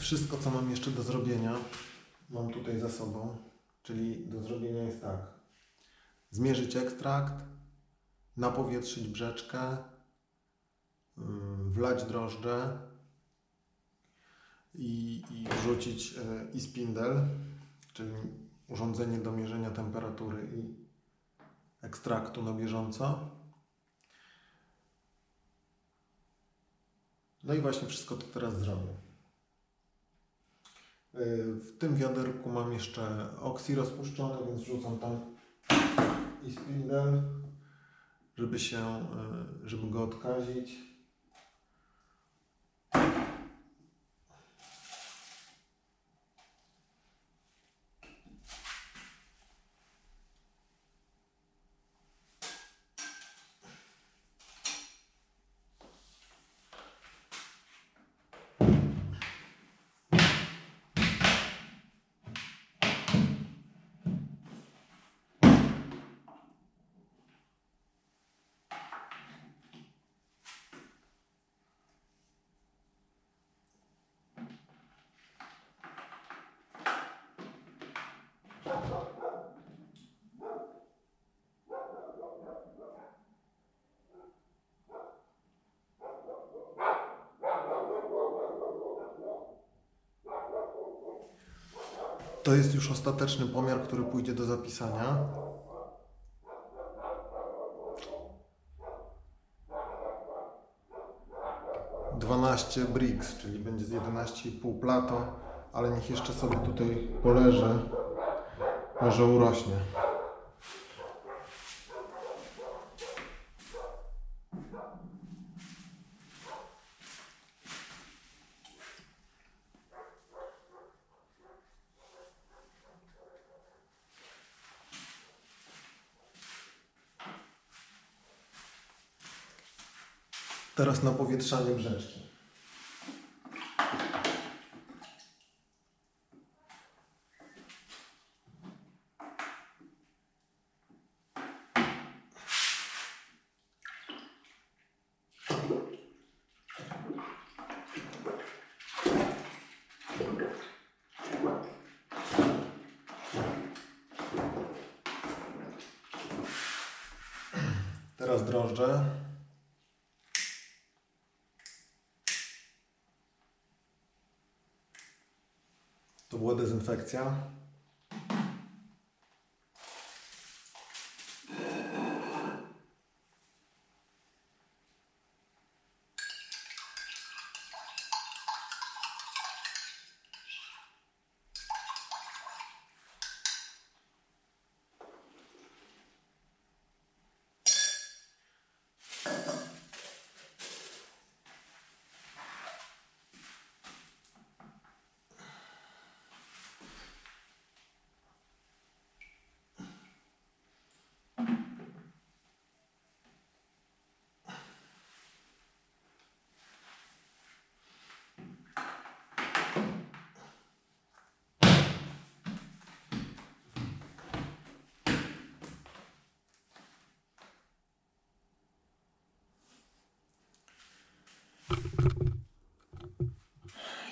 Wszystko, co mam jeszcze do zrobienia, mam tutaj za sobą. Czyli do zrobienia jest tak. Zmierzyć ekstrakt, napowietrzyć brzeczkę, ym, wlać drożdże i, i wrzucić e, i spindel, czyli urządzenie do mierzenia temperatury i ekstraktu na bieżąco. No i właśnie wszystko to teraz zrobię. Y, W tym wiaderku mam jeszcze oksy rozpuszczone, więc wrzucam tam i spindel, żeby się, y, żeby go odkazić. To jest już ostateczny pomiar, który pójdzie do zapisania. Dwanaście bricks, czyli będzie z 11,5 plato, ale niech jeszcze sobie tutaj poleży, może urośnie. Teraz na powietrzanie brzeczki. Teraz drożdże. To była dezynfekcja.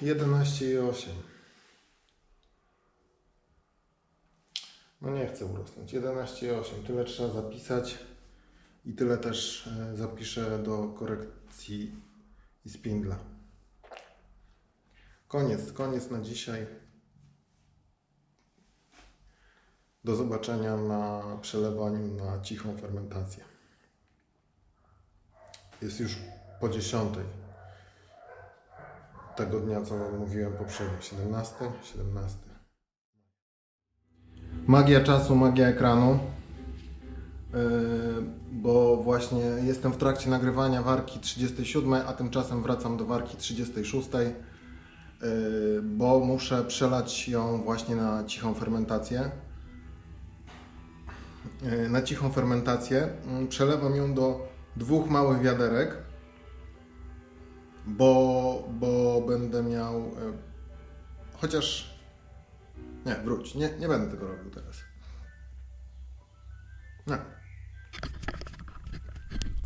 Jedenaście i osiem. No nie chcę urosnąć. 11,8. Tyle trzeba zapisać i tyle też e, zapiszę do korekcji i spindla. Koniec, koniec na dzisiaj. Do zobaczenia na przelewaniu na cichą fermentację. Jest już po 10 tego dnia, co mówiłem poprzednio. 17, 17. Magia czasu, magia ekranu. Yy, bo właśnie jestem w trakcie nagrywania warki 37, a tymczasem wracam do warki 36, yy, bo muszę przelać ją właśnie na cichą fermentację. Yy, Na cichą fermentację Yy, przelewam ją do dwóch małych wiaderek, bo, bo będę miał. yy, Chociaż nie, wróć. Nie, nie będę tego robił teraz. Nie.